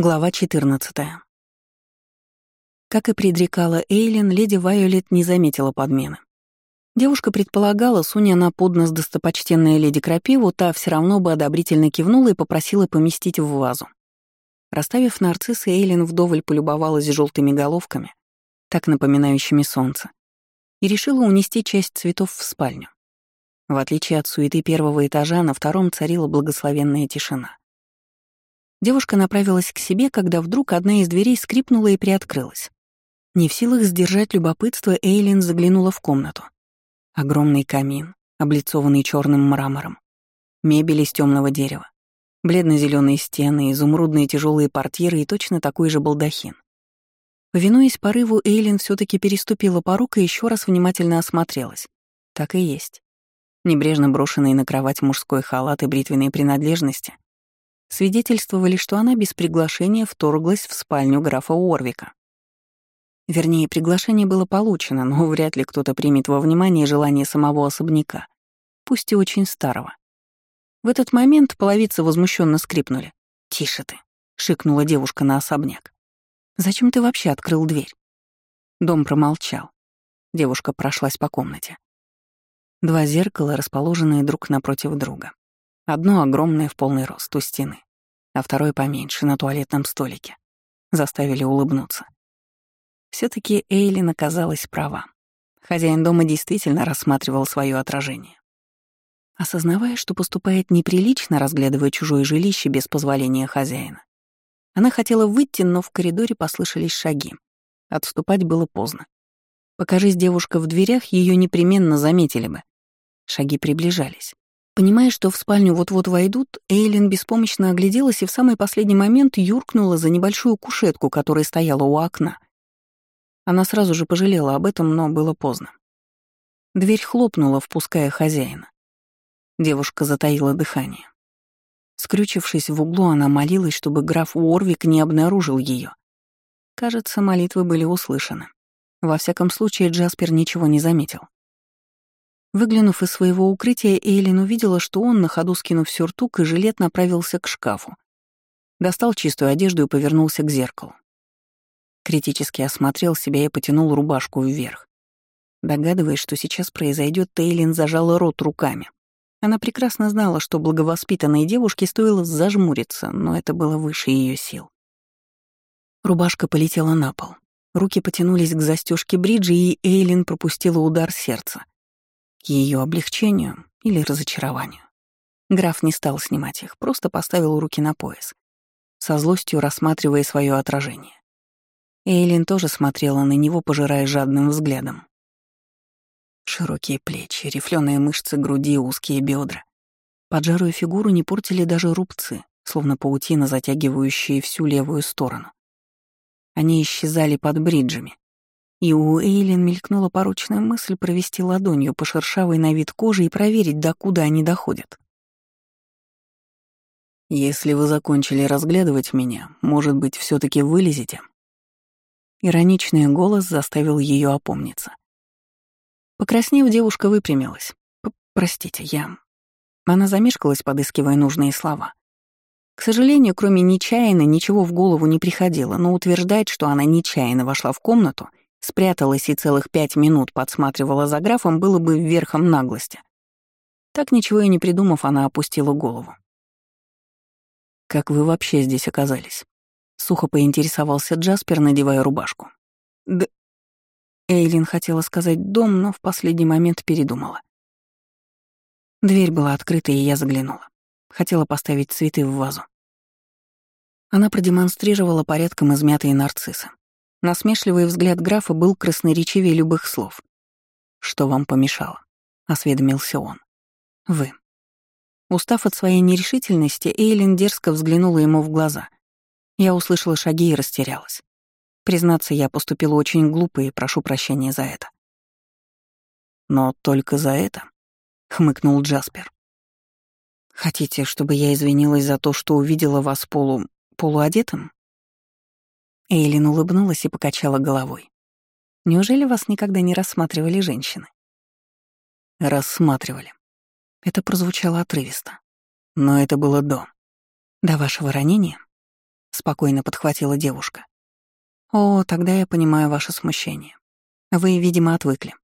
Глава 14. Как и предрекала Эйлин, леди Вайолет не заметила подмены. Девушка предполагала, суня на поднос достопочтенная леди Крапиву, та все равно бы одобрительно кивнула и попросила поместить в вазу. Расставив нарциссы, Эйлин вдоволь полюбовалась желтыми головками, так напоминающими солнце, и решила унести часть цветов в спальню. В отличие от суеты первого этажа, на втором царила благословенная тишина. Девушка направилась к себе, когда вдруг одна из дверей скрипнула и приоткрылась. Не в силах сдержать любопытство, Эйлин заглянула в комнату. Огромный камин, облицованный черным мрамором. Мебель из темного дерева. Бледно-зеленые стены, изумрудные тяжелые портьеры и точно такой же балдахин. Повинуясь порыву, Эйлин все таки переступила порог и еще раз внимательно осмотрелась. Так и есть. Небрежно брошенные на кровать мужской халат и бритвенные принадлежности свидетельствовали, что она без приглашения вторглась в спальню графа Уорвика. Вернее, приглашение было получено, но вряд ли кто-то примет во внимание желание самого особняка, пусть и очень старого. В этот момент половицы возмущенно скрипнули. «Тише ты», — шикнула девушка на особняк. «Зачем ты вообще открыл дверь?» Дом промолчал. Девушка прошлась по комнате. Два зеркала, расположенные друг напротив друга. Одно огромное в полный рост у стены, а второе поменьше на туалетном столике. Заставили улыбнуться. все таки Эйлин оказалась права. Хозяин дома действительно рассматривал свое отражение. Осознавая, что поступает неприлично, разглядывая чужое жилище без позволения хозяина, она хотела выйти, но в коридоре послышались шаги. Отступать было поздно. Покажись девушка в дверях, ее непременно заметили бы. Шаги приближались. Понимая, что в спальню вот-вот войдут, Эйлин беспомощно огляделась и в самый последний момент юркнула за небольшую кушетку, которая стояла у окна. Она сразу же пожалела об этом, но было поздно. Дверь хлопнула, впуская хозяина. Девушка затаила дыхание. Скрючившись в углу, она молилась, чтобы граф Уорвик не обнаружил ее. Кажется, молитвы были услышаны. Во всяком случае, Джаспер ничего не заметил. Выглянув из своего укрытия, Эйлин увидела, что он, на ходу скинув сюртук и жилет, направился к шкафу. Достал чистую одежду и повернулся к зеркалу. Критически осмотрел себя и потянул рубашку вверх. Догадываясь, что сейчас произойдет, Эйлин зажала рот руками. Она прекрасно знала, что благовоспитанной девушке стоило зажмуриться, но это было выше ее сил. Рубашка полетела на пол. Руки потянулись к застежке бриджи, и Эйлин пропустила удар сердца ее облегчению или разочарованию. Граф не стал снимать их, просто поставил руки на пояс, со злостью рассматривая свое отражение. Эйлин тоже смотрела на него, пожирая жадным взглядом. Широкие плечи, рифленые мышцы груди, узкие бедра. Поджарую фигуру не портили даже рубцы, словно паутина, затягивающие всю левую сторону. Они исчезали под бриджами, и у Эйлин мелькнула порочная мысль провести ладонью по шершавой на вид коже и проверить, докуда они доходят. «Если вы закончили разглядывать меня, может быть, все таки вылезете?» Ироничный голос заставил ее опомниться. Покраснев, девушка выпрямилась. «Простите, я...» Она замешкалась, подыскивая нужные слова. К сожалению, кроме нечаянно, ничего в голову не приходило, но утверждать, что она нечаянно вошла в комнату, спряталась и целых пять минут подсматривала за графом, было бы верхом наглости. Так ничего и не придумав, она опустила голову. «Как вы вообще здесь оказались?» Сухо поинтересовался Джаспер, надевая рубашку. «Д...» Эйлин хотела сказать «дом», но в последний момент передумала. Дверь была открыта, и я заглянула. Хотела поставить цветы в вазу. Она продемонстрировала порядком измятые нарциссы. Насмешливый взгляд графа был красноречивее любых слов. «Что вам помешало?» — осведомился он. «Вы». Устав от своей нерешительности, Эйлин дерзко взглянула ему в глаза. Я услышала шаги и растерялась. Признаться, я поступила очень глупо и прошу прощения за это. «Но только за это?» — хмыкнул Джаспер. «Хотите, чтобы я извинилась за то, что увидела вас полу... полуодетым?» Эйлин улыбнулась и покачала головой. «Неужели вас никогда не рассматривали женщины?» «Рассматривали». Это прозвучало отрывисто. Но это было до. До вашего ранения? спокойно подхватила девушка. О, тогда я понимаю ваше смущение. Вы, видимо, отвыкли.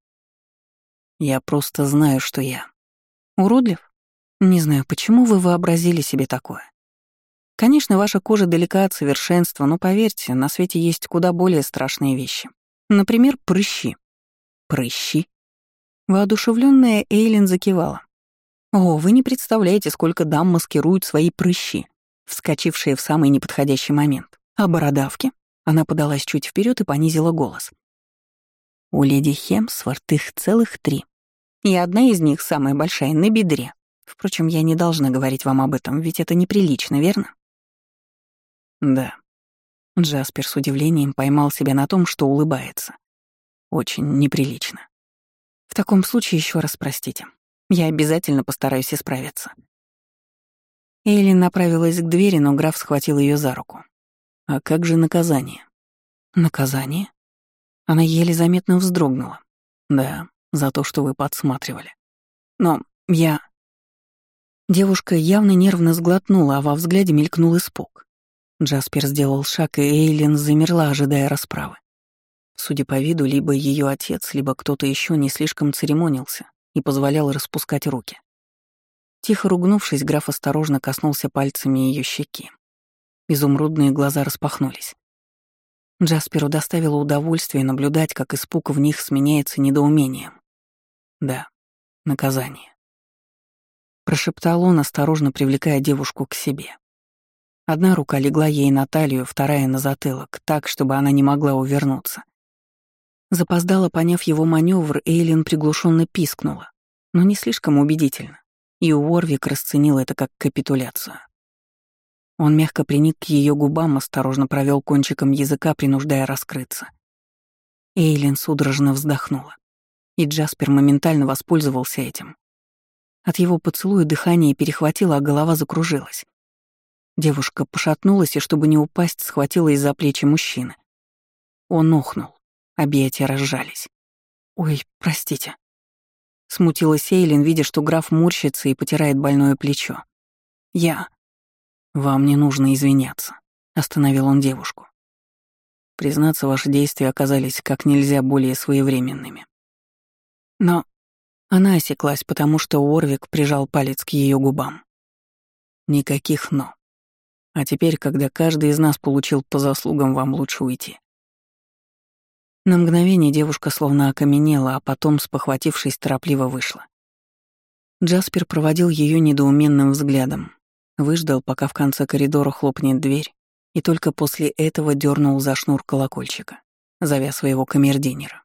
Я просто знаю, что я. Уродлив? Не знаю, почему вы вообразили себе такое. Конечно, ваша кожа далека от совершенства, но поверьте, на свете есть куда более страшные вещи. Например, прыщи. Прыщи? Воодушевленная Эйлин закивала. О, вы не представляете, сколько дам маскируют свои прыщи, вскочившие в самый неподходящий момент. А бородавки? Она подалась чуть вперед и понизила голос. У леди Хемсворт их целых три. И одна из них, самая большая, на бедре. Впрочем, я не должна говорить вам об этом, ведь это неприлично, верно? Да. Джаспер с удивлением поймал себя на том, что улыбается. Очень неприлично. В таком случае еще раз простите. Я обязательно постараюсь исправиться. Эйлин направилась к двери, но граф схватил ее за руку. А как же наказание? Наказание? Она еле заметно вздрогнула. Да, за то, что вы подсматривали. Но я... Девушка явно нервно сглотнула, а во взгляде мелькнул испуг. Джаспер сделал шаг, и Эйлин замерла, ожидая расправы. Судя по виду, либо ее отец, либо кто-то еще не слишком церемонился и позволял распускать руки. Тихо ругнувшись, граф осторожно коснулся пальцами ее щеки. Изумрудные глаза распахнулись. Джасперу доставило удовольствие наблюдать, как испуг в них сменяется недоумением. Да, наказание. Прошептал он, осторожно привлекая девушку к себе. Одна рука легла ей на талию, вторая — на затылок, так, чтобы она не могла увернуться. Запоздала, поняв его маневр, Эйлин приглушенно пискнула, но не слишком убедительно, и Уорвик расценил это как капитуляцию. Он мягко приник к ее губам, осторожно провел кончиком языка, принуждая раскрыться. Эйлин судорожно вздохнула, и Джаспер моментально воспользовался этим. От его поцелуя дыхание перехватило, а голова закружилась. Девушка пошатнулась и, чтобы не упасть, схватилась за плечи мужчины. Он охнул. Объятия разжались. «Ой, простите». Смутилась Эйлин, видя, что граф морщится и потирает больное плечо. «Я...» «Вам не нужно извиняться», — остановил он девушку. «Признаться, ваши действия оказались как нельзя более своевременными». Но она осеклась, потому что Уорвик прижал палец к ее губам. Никаких «но». А теперь, когда каждый из нас получил по заслугам, вам лучше уйти. На мгновение девушка словно окаменела, а потом, спохватившись, торопливо вышла. Джаспер проводил ее недоуменным взглядом, выждал, пока в конце коридора хлопнет дверь, и только после этого дернул за шнур колокольчика, зовя своего камердинера.